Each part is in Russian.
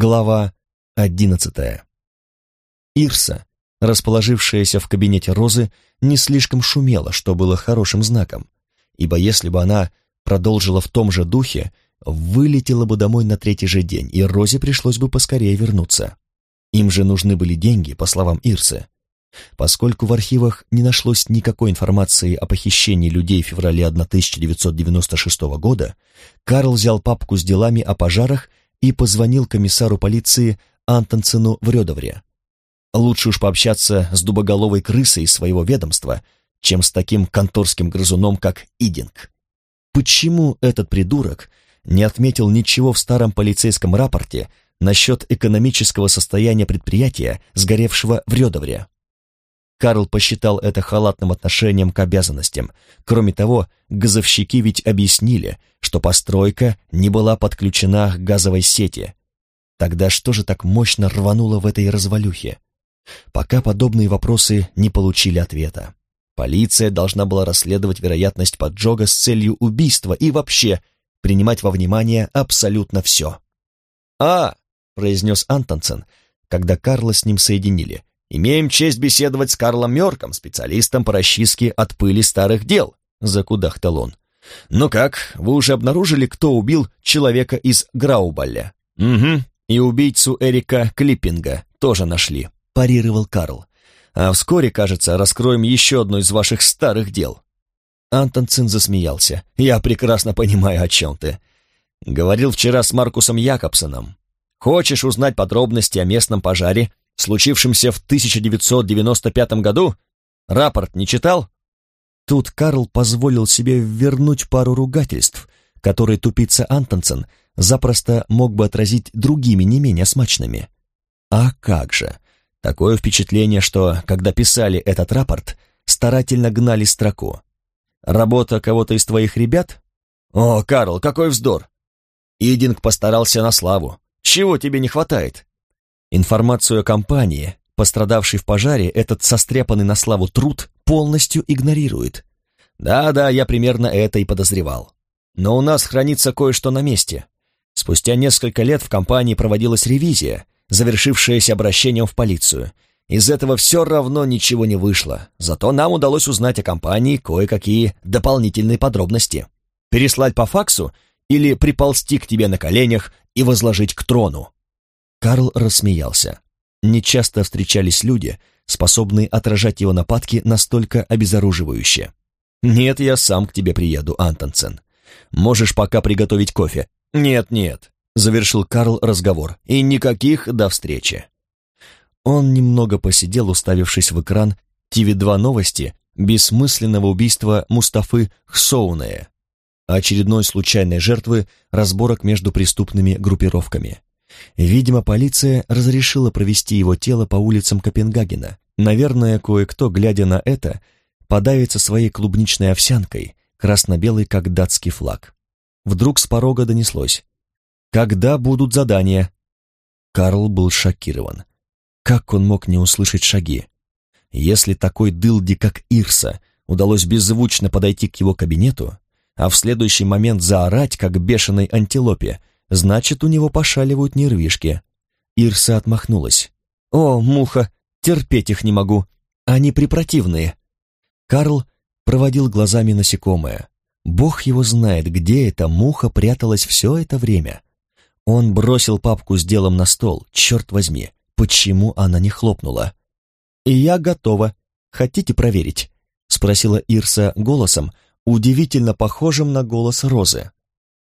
Глава одиннадцатая. Ирса, расположившаяся в кабинете Розы, не слишком шумела, что было хорошим знаком, ибо если бы она продолжила в том же духе, вылетела бы домой на третий же день, и Розе пришлось бы поскорее вернуться. Им же нужны были деньги, по словам Ирсы. Поскольку в архивах не нашлось никакой информации о похищении людей в феврале 1996 года, Карл взял папку с делами о пожарах и позвонил комиссару полиции Антонсену в Рёдовре. Лучше уж пообщаться с дубоголовой крысой из своего ведомства, чем с таким конторским грызуном, как Идинг. Почему этот придурок не отметил ничего в старом полицейском рапорте насчет экономического состояния предприятия, сгоревшего в Рёдовре? Карл посчитал это халатным отношением к обязанностям. Кроме того, газовщики ведь объяснили, что постройка не была подключена к газовой сети. Тогда что же так мощно рвануло в этой развалюхе? Пока подобные вопросы не получили ответа. Полиция должна была расследовать вероятность поджога с целью убийства и вообще принимать во внимание абсолютно все. «А!» — произнес Антонсен, когда Карла с ним соединили. «Имеем честь беседовать с Карлом Мёрком, специалистом по расчистке от пыли старых дел», — закудахтал он. «Ну как, вы уже обнаружили, кто убил человека из Граубаля?» «Угу, и убийцу Эрика Клиппинга тоже нашли», — парировал Карл. «А вскоре, кажется, раскроем еще одно из ваших старых дел». Антонсен засмеялся. «Я прекрасно понимаю, о чем ты. Говорил вчера с Маркусом Якобсоном. Хочешь узнать подробности о местном пожаре, случившемся в 1995 году? Рапорт не читал?» Тут Карл позволил себе вернуть пару ругательств, которые тупица Антонсен запросто мог бы отразить другими не менее смачными. А как же? Такое впечатление, что, когда писали этот рапорт, старательно гнали строку. Работа кого-то из твоих ребят? О, Карл, какой вздор! Идинг постарался на славу. Чего тебе не хватает? Информацию о компании, пострадавшей в пожаре, этот состряпанный на славу труд полностью игнорирует. Да-да, я примерно это и подозревал. Но у нас хранится кое-что на месте. Спустя несколько лет в компании проводилась ревизия, завершившаяся обращением в полицию. Из этого все равно ничего не вышло, зато нам удалось узнать о компании кое-какие дополнительные подробности. Переслать по факсу или приползти к тебе на коленях и возложить к трону?» Карл рассмеялся. Нечасто встречались люди, способные отражать его нападки настолько обезоруживающе. «Нет, я сам к тебе приеду, Антонсен. Можешь пока приготовить кофе, «Нет, нет», — завершил Карл разговор, — «и никаких до встречи». Он немного посидел, уставившись в экран ТВ-2 новости бессмысленного убийства Мустафы Хсоунея, очередной случайной жертвы разборок между преступными группировками. Видимо, полиция разрешила провести его тело по улицам Копенгагена. Наверное, кое-кто, глядя на это, подавится своей клубничной овсянкой, красно-белый, как датский флаг. Вдруг с порога донеслось. «Когда будут задания?» Карл был шокирован. Как он мог не услышать шаги? Если такой дылди, как Ирса, удалось беззвучно подойти к его кабинету, а в следующий момент заорать, как бешеной антилопе, значит, у него пошаливают нервишки. Ирса отмахнулась. «О, муха, терпеть их не могу. Они препротивные». Карл проводил глазами насекомое. Бог его знает, где эта муха пряталась все это время. Он бросил папку с делом на стол. Черт возьми, почему она не хлопнула? «И я готова. Хотите проверить?» — спросила Ирса голосом, удивительно похожим на голос Розы.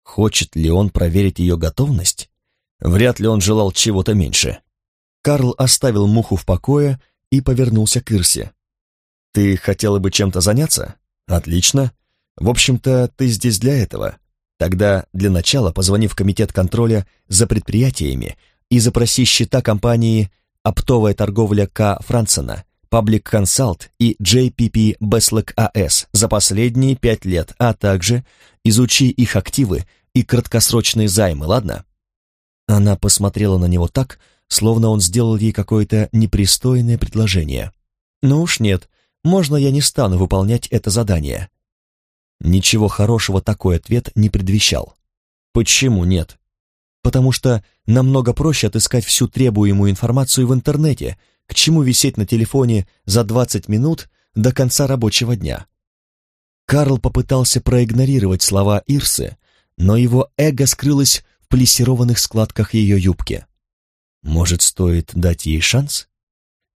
Хочет ли он проверить ее готовность? Вряд ли он желал чего-то меньше. Карл оставил муху в покое и повернулся к Ирсе. «Ты хотела бы чем-то заняться? Отлично. В общем-то, ты здесь для этого. Тогда для начала позвони в комитет контроля за предприятиями и запроси счета компании «Оптовая торговля К. Франсена», Public Consult и JPP Beslek AS за последние пять лет, а также изучи их активы и краткосрочные займы, ладно?» Она посмотрела на него так, словно он сделал ей какое-то непристойное предложение. «Ну уж нет, можно я не стану выполнять это задание. Ничего хорошего такой ответ не предвещал. Почему нет? потому что намного проще отыскать всю требуемую информацию в интернете, к чему висеть на телефоне за 20 минут до конца рабочего дня. Карл попытался проигнорировать слова Ирсы, но его эго скрылось в плессированных складках ее юбки. Может, стоит дать ей шанс?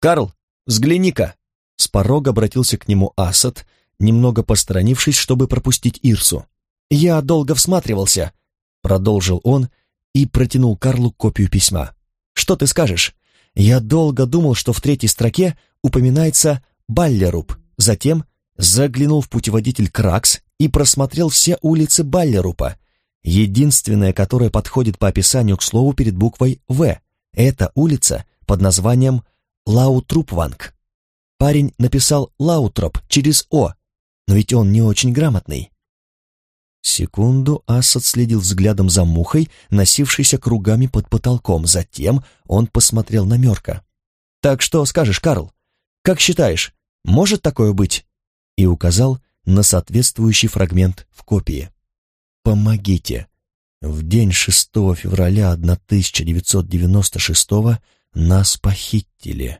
«Карл, взгляни-ка!» С порога обратился к нему Асад, немного посторонившись, чтобы пропустить Ирсу. «Я долго всматривался», — продолжил он и протянул Карлу копию письма. «Что ты скажешь? Я долго думал, что в третьей строке упоминается Баллеруб, затем заглянул в путеводитель Кракс и просмотрел все улицы Баллерупа. Единственная, которая подходит по описанию к слову перед буквой «В», это улица под названием Лаутрупванг. Парень написал Лаутроп через «О», но ведь он не очень грамотный. Секунду Асад следил взглядом за мухой, носившейся кругами под потолком. Затем он посмотрел на Мерка. «Так что скажешь, Карл? Как считаешь, может такое быть?» И указал на соответствующий фрагмент в копии. «Помогите. В день 6 февраля 1996 нас похитили.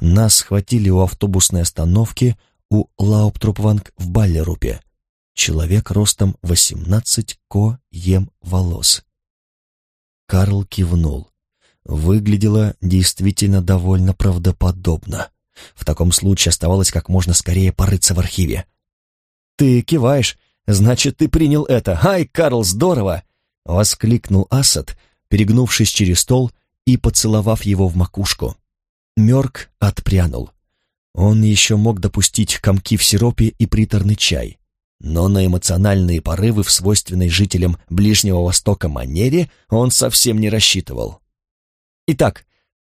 Нас схватили у автобусной остановки у Лауптропванг в Баллерупе. Человек ростом 18 ко ем волос. Карл кивнул. Выглядело действительно довольно правдоподобно. В таком случае оставалось как можно скорее порыться в архиве. «Ты киваешь, значит, ты принял это. Ай, Карл, здорово!» — воскликнул Асад, перегнувшись через стол и поцеловав его в макушку. Мёрк отпрянул. Он еще мог допустить комки в сиропе и приторный чай, но на эмоциональные порывы в свойственной жителям Ближнего Востока манере он совсем не рассчитывал. Итак,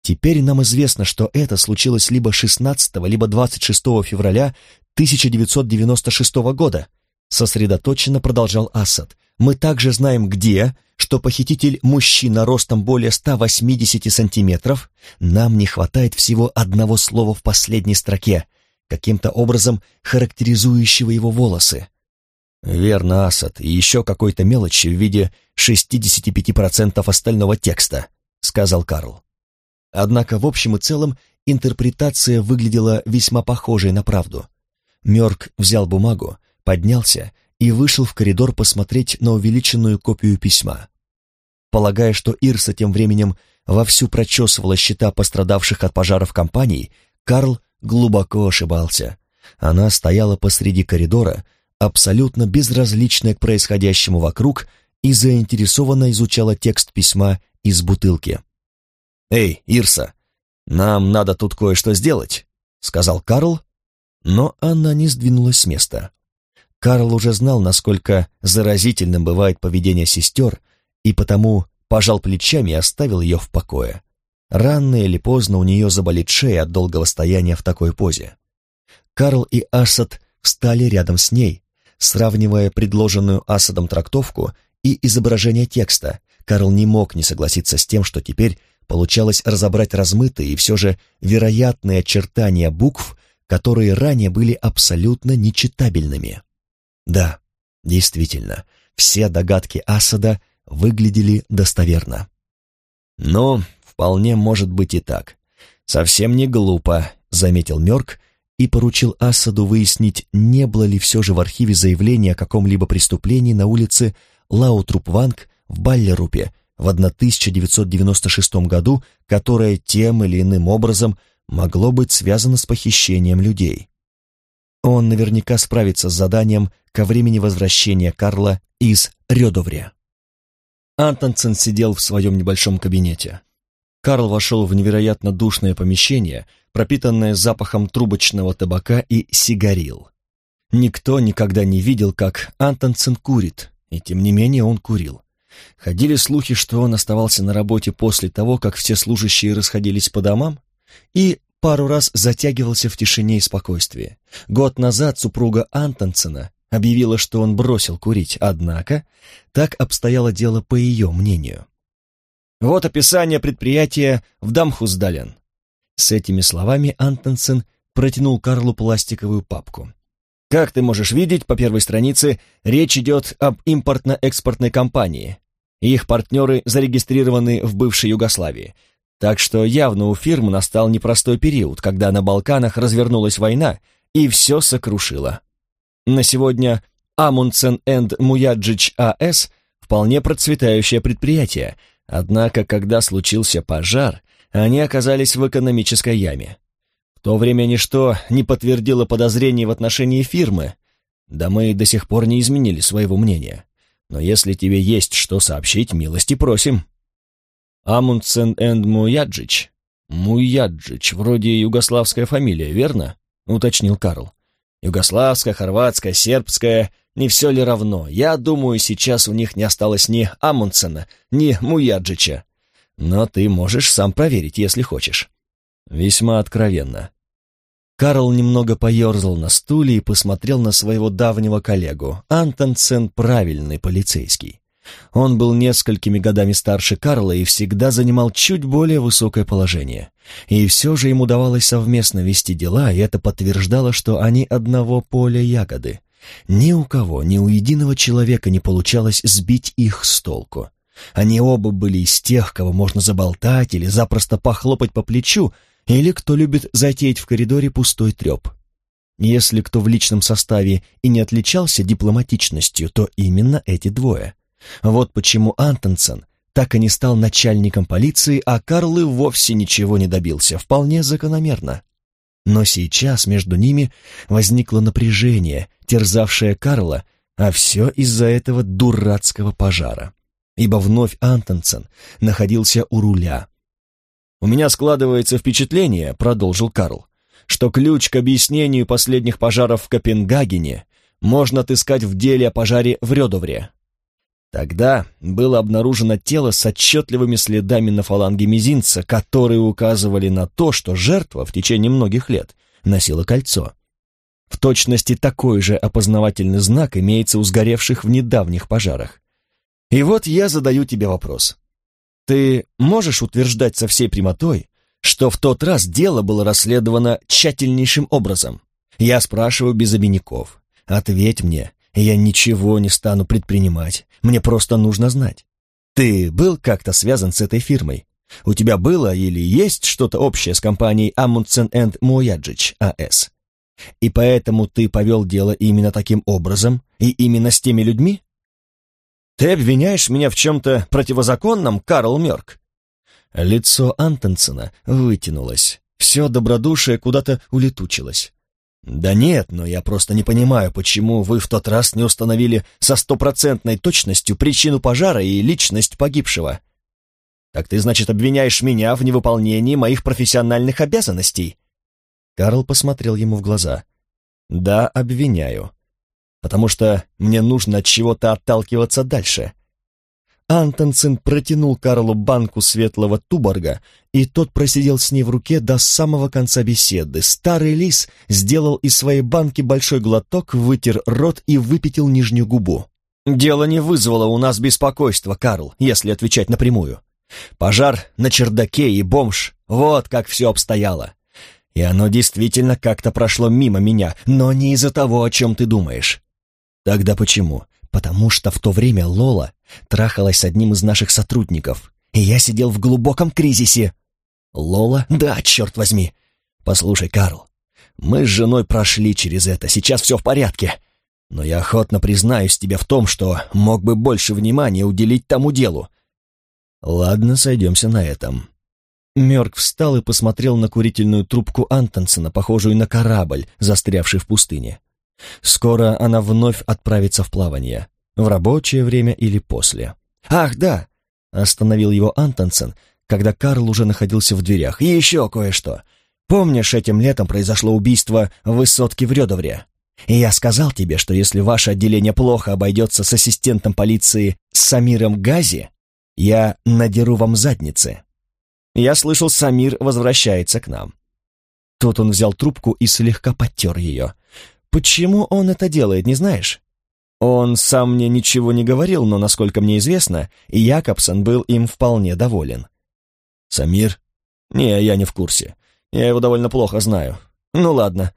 теперь нам известно, что это случилось либо 16, либо 26 февраля 1996 года, сосредоточенно продолжал Асад, мы также знаем, где, что похититель мужчина ростом более 180 сантиметров. Нам не хватает всего одного слова в последней строке, каким-то образом характеризующего его волосы. Верно, Асад, и еще какой-то мелочи в виде 65% остального текста, сказал Карл. Однако в общем и целом интерпретация выглядела весьма похожей на правду. Мёрк взял бумагу, поднялся и вышел в коридор посмотреть на увеличенную копию письма. Полагая, что Ирса тем временем вовсю прочесывала счета пострадавших от пожаров компаний, Карл глубоко ошибался. Она стояла посреди коридора, абсолютно безразличная к происходящему вокруг и заинтересованно изучала текст письма из бутылки. «Эй, Ирса, нам надо тут кое-что сделать», — сказал Карл, но она не сдвинулась с места. Карл уже знал, насколько заразительным бывает поведение сестер, и потому пожал плечами и оставил ее в покое. Рано или поздно у нее заболит шея от долгого стояния в такой позе. Карл и Асад встали рядом с ней, сравнивая предложенную Асадом трактовку и изображение текста. Карл не мог не согласиться с тем, что теперь получалось разобрать размытые и все же вероятные очертания букв, которые ранее были абсолютно нечитабельными. Да, действительно, все догадки Асада выглядели достоверно. «Ну, вполне может быть и так. Совсем не глупо», — заметил Мёрк и поручил Асаду выяснить, не было ли все же в архиве заявления о каком-либо преступлении на улице Лаутрупванг в Баллерупе в 1996 году, которое тем или иным образом могло быть связано с похищением людей. Он наверняка справится с заданием ко времени возвращения Карла из Рёдовре. Антонсен сидел в своем небольшом кабинете. Карл вошел в невероятно душное помещение, пропитанное запахом трубочного табака и сигарил. Никто никогда не видел, как Антонсен курит, и тем не менее он курил. Ходили слухи, что он оставался на работе после того, как все служащие расходились по домам, и пару раз затягивался в тишине и спокойствии. Год назад супруга Антонсена объявила, что он бросил курить, однако так обстояло дело по ее мнению. «Вот описание предприятия в Дамхуздален». С этими словами Антонсен протянул Карлу пластиковую папку. «Как ты можешь видеть, по первой странице речь идет об импортно-экспортной компании. их партнеры зарегистрированы в бывшей Югославии. Так что явно у фирмы настал непростой период, когда на Балканах развернулась война и все сокрушило. На сегодня Амундсен энд Муяджич А.С. вполне процветающее предприятие, однако, когда случился пожар, они оказались в экономической яме. В то время ничто не подтвердило подозрений в отношении фирмы, да мы до сих пор не изменили своего мнения. Но если тебе есть что сообщить, милости просим. Амундсен энд Муяджич. Муяджич, вроде югославская фамилия, верно? Уточнил Карл. Югославская, хорватская, сербская, не все ли равно? Я думаю, сейчас у них не осталось ни Амундсена, ни Муяджича. Но ты можешь сам проверить, если хочешь. Весьма откровенно. Карл немного поерзал на стуле и посмотрел на своего давнего коллегу. Антонсен правильный полицейский. Он был несколькими годами старше Карла и всегда занимал чуть более высокое положение. И все же ему давалось совместно вести дела, и это подтверждало, что они одного поля ягоды. Ни у кого, ни у единого человека не получалось сбить их с толку. Они оба были из тех, кого можно заболтать или запросто похлопать по плечу, или кто любит затеять в коридоре пустой треп. Если кто в личном составе и не отличался дипломатичностью, то именно эти двое. Вот почему Антонсон так и не стал начальником полиции, а Карл и вовсе ничего не добился, вполне закономерно. Но сейчас между ними возникло напряжение, терзавшее Карла, а все из-за этого дурацкого пожара. Ибо вновь Антонсон находился у руля, «У меня складывается впечатление», — продолжил Карл, «что ключ к объяснению последних пожаров в Копенгагене можно отыскать в деле о пожаре в Рёдовре. Тогда было обнаружено тело с отчетливыми следами на фаланге мизинца, которые указывали на то, что жертва в течение многих лет носила кольцо. В точности такой же опознавательный знак имеется у сгоревших в недавних пожарах. И вот я задаю тебе вопрос. Ты можешь утверждать со всей прямотой, что в тот раз дело было расследовано тщательнейшим образом? Я спрашиваю без обиняков. Ответь мне, я ничего не стану предпринимать. Мне просто нужно знать. Ты был как-то связан с этой фирмой? У тебя было или есть что-то общее с компанией Amundsen энд Мояджич А.С.? И поэтому ты повел дело именно таким образом и именно с теми людьми? «Ты обвиняешь меня в чем-то противозаконном, Карл Мёрк?» Лицо Антонсена вытянулось. Все добродушие куда-то улетучилось. «Да нет, но я просто не понимаю, почему вы в тот раз не установили со стопроцентной точностью причину пожара и личность погибшего. Так ты, значит, обвиняешь меня в невыполнении моих профессиональных обязанностей?» Карл посмотрел ему в глаза. «Да, обвиняю потому что мне нужно от чего-то отталкиваться дальше. Антонсен протянул Карлу банку светлого туборга, и тот просидел с ней в руке до самого конца беседы. Старый лис сделал из своей банки большой глоток, вытер рот и выпятил нижнюю губу. «Дело не вызвало у нас беспокойства, Карл, если отвечать напрямую. Пожар на чердаке и бомж, вот как все обстояло. И оно действительно как-то прошло мимо меня, но не из-за того, о чем ты думаешь. Тогда почему? Потому что в то время Лола трахалась с одним из наших сотрудников, и я сидел в глубоком кризисе. Лола? Да, черт возьми. Послушай, Карл, мы с женой прошли через это, сейчас все в порядке. Но я охотно признаюсь тебе в том, что мог бы больше внимания уделить тому делу. Ладно, сойдемся на этом. Мёрк встал и посмотрел на курительную трубку Антонсона, похожую на корабль, застрявший в пустыне. Скоро она вновь отправится в плавание. В рабочее время или после. «Ах, да!» — остановил его Антонсен, когда Карл уже находился в дверях. «И еще кое-что. Помнишь, этим летом произошло убийство в высотке в Рёдовре? И я сказал тебе, что если ваше отделение плохо обойдется с ассистентом полиции Самиром Гази, я надеру вам задницы. Я слышал, Самир возвращается к нам». Тут он взял трубку и слегка подтер ее. Почему он это делает, не знаешь? Он сам мне ничего не говорил, но, насколько мне известно, Якобсон был им вполне доволен. Самир? Не, я не в курсе. Я его довольно плохо знаю. Ну ладно.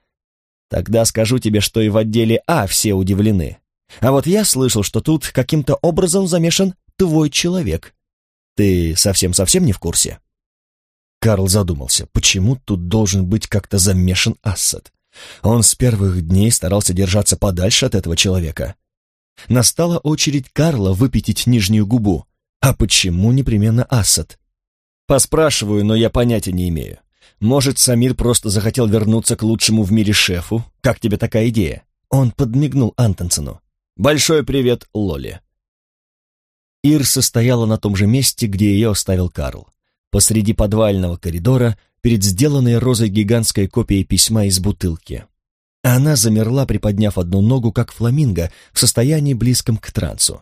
Тогда скажу тебе, что и в отделе А все удивлены. А вот я слышал, что тут каким-то образом замешан твой человек. Ты совсем-совсем не в курсе?» Карл задумался, почему тут должен быть как-то замешан Ассад. Он с первых дней старался держаться подальше от этого человека. Настала очередь Карла выпятить нижнюю губу. А почему непременно Ассад? Поспрашиваю, но я понятия не имею. Может, Самир просто захотел вернуться к лучшему в мире шефу? Как тебе такая идея? Он подмигнул Антонсону. Большой привет, Лоли. Ирса стояла на том же месте, где ее оставил Карл. Посреди подвального коридора, перед сделанной розой гигантской копией письма из бутылки. Она замерла, приподняв одну ногу, как фламинго, в состоянии близком к трансу.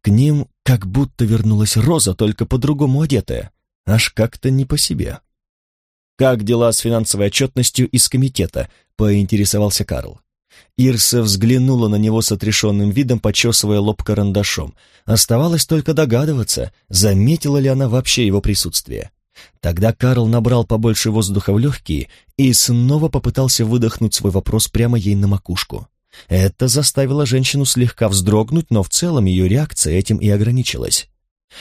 К ним как будто вернулась роза, только по-другому одетая. Аж как-то не по себе. «Как дела с финансовой отчетностью из комитета?» — поинтересовался Карл. Ирса взглянула на него с отрешенным видом, почесывая лоб карандашом. Оставалось только догадываться, заметила ли она вообще его присутствие. Тогда Карл набрал побольше воздуха в легкие и снова попытался выдохнуть свой вопрос прямо ей на макушку. Это заставило женщину слегка вздрогнуть, но в целом ее реакция этим и ограничилась.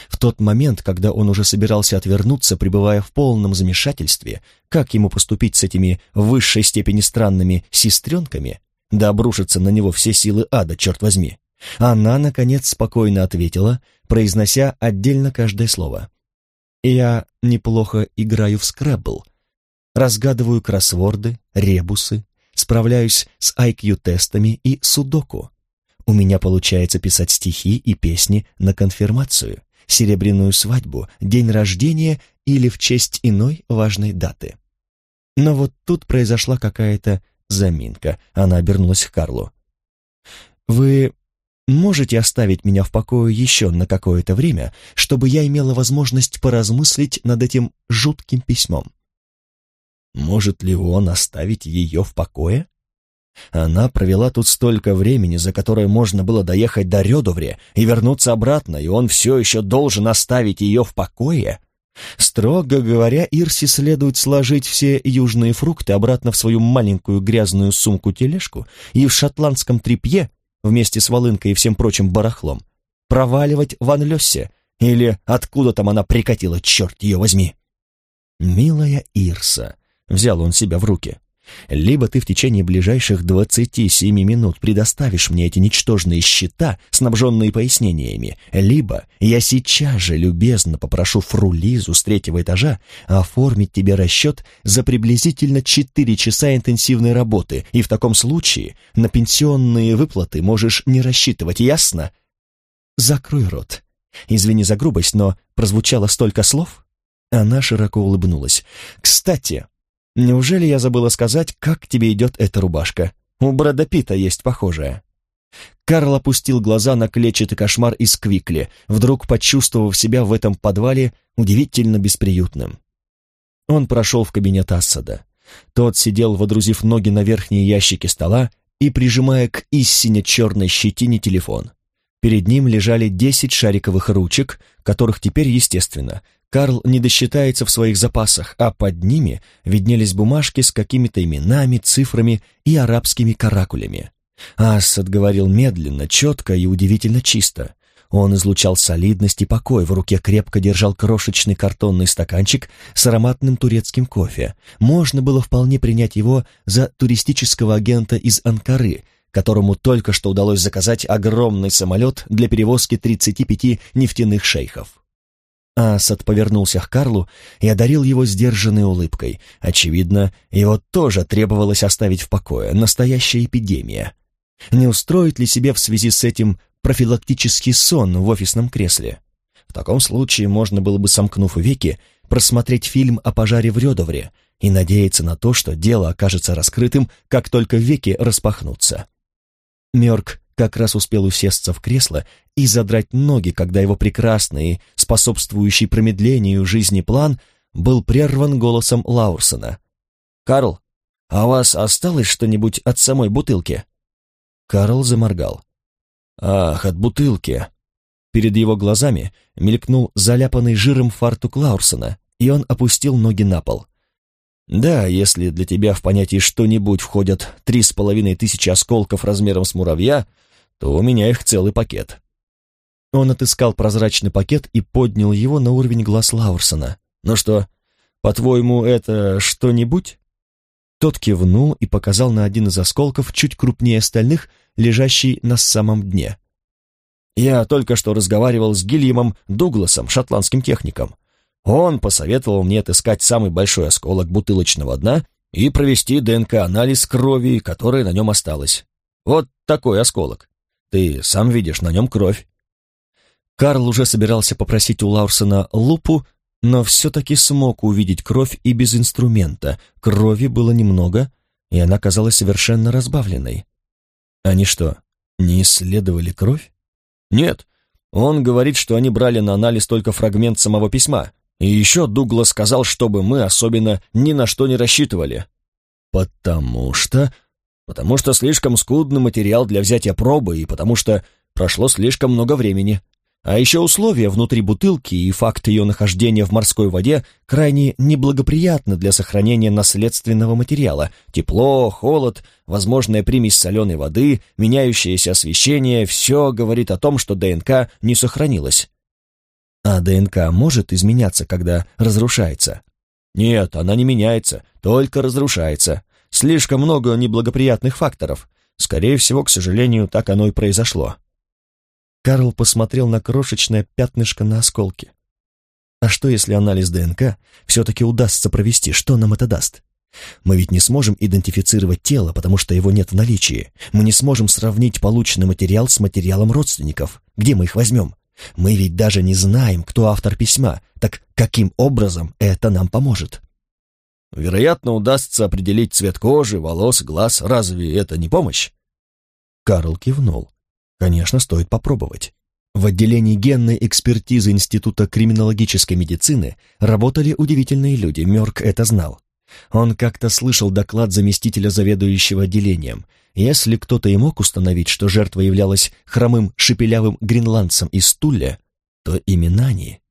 В тот момент, когда он уже собирался отвернуться, пребывая в полном замешательстве, как ему поступить с этими в высшей степени странными сестренками, да обрушатся на него все силы ада, черт возьми, она, наконец, спокойно ответила, произнося отдельно каждое слово. «Я неплохо играю в скрэббл, разгадываю кроссворды, ребусы, справляюсь с IQ-тестами и судоку. У меня получается писать стихи и песни на конфирмацию, серебряную свадьбу, день рождения или в честь иной важной даты. Но вот тут произошла какая-то заминка. Она обернулась к Карлу. «Вы можете оставить меня в покое еще на какое-то время, чтобы я имела возможность поразмыслить над этим жутким письмом?» Может ли он оставить ее в покое? Она провела тут столько времени, за которое можно было доехать до Редовре и вернуться обратно, и он все еще должен оставить ее в покое? Строго говоря, Ирси следует сложить все южные фрукты обратно в свою маленькую грязную сумку-тележку и в шотландском тряпье, вместе с волынкой и всем прочим барахлом, проваливать в Анлёсе, или откуда там она прикатила, черт ее возьми. «Милая Ирса», — взял он себя в руки, либо ты в течение ближайших 27 минут предоставишь мне эти ничтожные счета, снабженные пояснениями, либо я сейчас же любезно попрошу фру Лизу с третьего этажа оформить тебе расчет за приблизительно 4 часа интенсивной работы, и в таком случае на пенсионные выплаты можешь не рассчитывать, ясно? Закрой рот. Извини за грубость, но прозвучало столько слов. Она широко улыбнулась. «Кстати, Неужели я забыла сказать, как тебе идет эта рубашка? У Брэда Питта есть похожая». Карл опустил глаза на клетчатый кошмар из Квикли, вдруг почувствовав себя в этом подвале удивительно бесприютным. Он прошел в кабинет Ассада. Тот сидел, водрузив ноги на верхние ящики стола и прижимая к истине черной щетине телефон. Перед ним лежали десять шариковых ручек, которых теперь, естественно, Карл не досчитается в своих запасах, а под ними виднелись бумажки с какими-то именами, цифрами и арабскими каракулями. Асад говорил медленно, четко и удивительно чисто. Он излучал солидность и покой, в руке крепко держал крошечный картонный стаканчик с ароматным турецким кофе. Можно было вполне принять его за туристического агента из Анкары, которому только что удалось заказать огромный самолет для перевозки 35 нефтяных шейхов. Асад повернулся к Карлу и одарил его сдержанной улыбкой. Очевидно, его тоже требовалось оставить в покое. Настоящая эпидемия. Не устроит ли себе в связи с этим профилактический сон в офисном кресле? В таком случае можно было бы, сомкнув веки, просмотреть фильм о пожаре в Рёдовре и надеяться на то, что дело окажется раскрытым, как только веки распахнутся. Мёрк как раз успел усесться в кресло и задрать ноги, когда его прекрасный, способствующий промедлению жизни план был прерван голосом Лаурсона. «Карл, а у вас осталось что-нибудь от самой бутылки?» Карл заморгал. «Ах, от бутылки!» Перед его глазами мелькнул заляпанный жиром фартук Лаурсона, и он опустил ноги на пол. Да, если для тебя в понятие что-нибудь входят три с половиной тысячи осколков размером с муравья, то у меня их целый пакет. Он отыскал прозрачный пакет и поднял его на уровень глаз Лаурсона. «Ну что, по-твоему, это что-нибудь?» Тот кивнул и показал на один из осколков, чуть крупнее остальных, лежащий на самом дне. «Я только что разговаривал с Гильямом Дугласом, шотландским техником. Он посоветовал мне отыскать самый большой осколок бутылочного дна и провести ДНК-анализ крови, которая на нем осталась. Вот такой осколок. Ты сам видишь, на нем кровь. Карл уже собирался попросить у Лаурсона лупу, но все-таки смог увидеть кровь и без инструмента. Крови было немного, и она казалась совершенно разбавленной. Они что, не исследовали кровь? Нет, он говорит, что они брали на анализ только фрагмент самого письма. И еще Дуглас сказал, чтобы мы особенно ни на что не рассчитывали. Потому что... Потому что слишком скудный материал для взятия пробы, и потому что прошло слишком много времени. А еще условия внутри бутылки и факт ее нахождения в морской воде крайне неблагоприятны для сохранения наследственного материала. Тепло, холод, возможная примесь соленой воды, меняющееся освещение – все говорит о том, что ДНК не сохранилась. А ДНК может изменяться, когда разрушается? Нет, она не меняется, только разрушается. Слишком много неблагоприятных факторов. Скорее всего, к сожалению, так оно и произошло. Карл посмотрел на крошечное пятнышко на осколке. А что, если анализ ДНК все-таки удастся провести? Что нам это даст? Мы ведь не сможем идентифицировать тело, потому что его нет в наличии. Мы не сможем сравнить полученный материал с материалом родственников. Где мы их возьмем? Мы ведь даже не знаем, кто автор письма. Так каким образом это нам поможет? Вероятно, удастся определить цвет кожи, волос, глаз. Разве это не помощь? Карл кивнул. Конечно, стоит попробовать. В отделении генной экспертизы Института криминологической медицины работали удивительные люди, Мёрк это знал. Он как-то слышал доклад заместителя заведующего отделением. Если кто-то и мог установить, что жертва являлась хромым шепелявым гренландцем из Тулля, то именно они.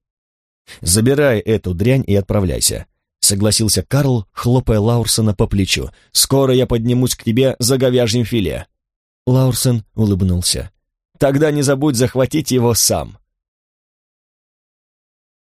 «Забирай эту дрянь и отправляйся», — согласился Карл, хлопая Лаурсона по плечу. «Скоро я поднимусь к тебе за говяжьим филе». Лаурсон улыбнулся. Тогда не забудь захватить его сам.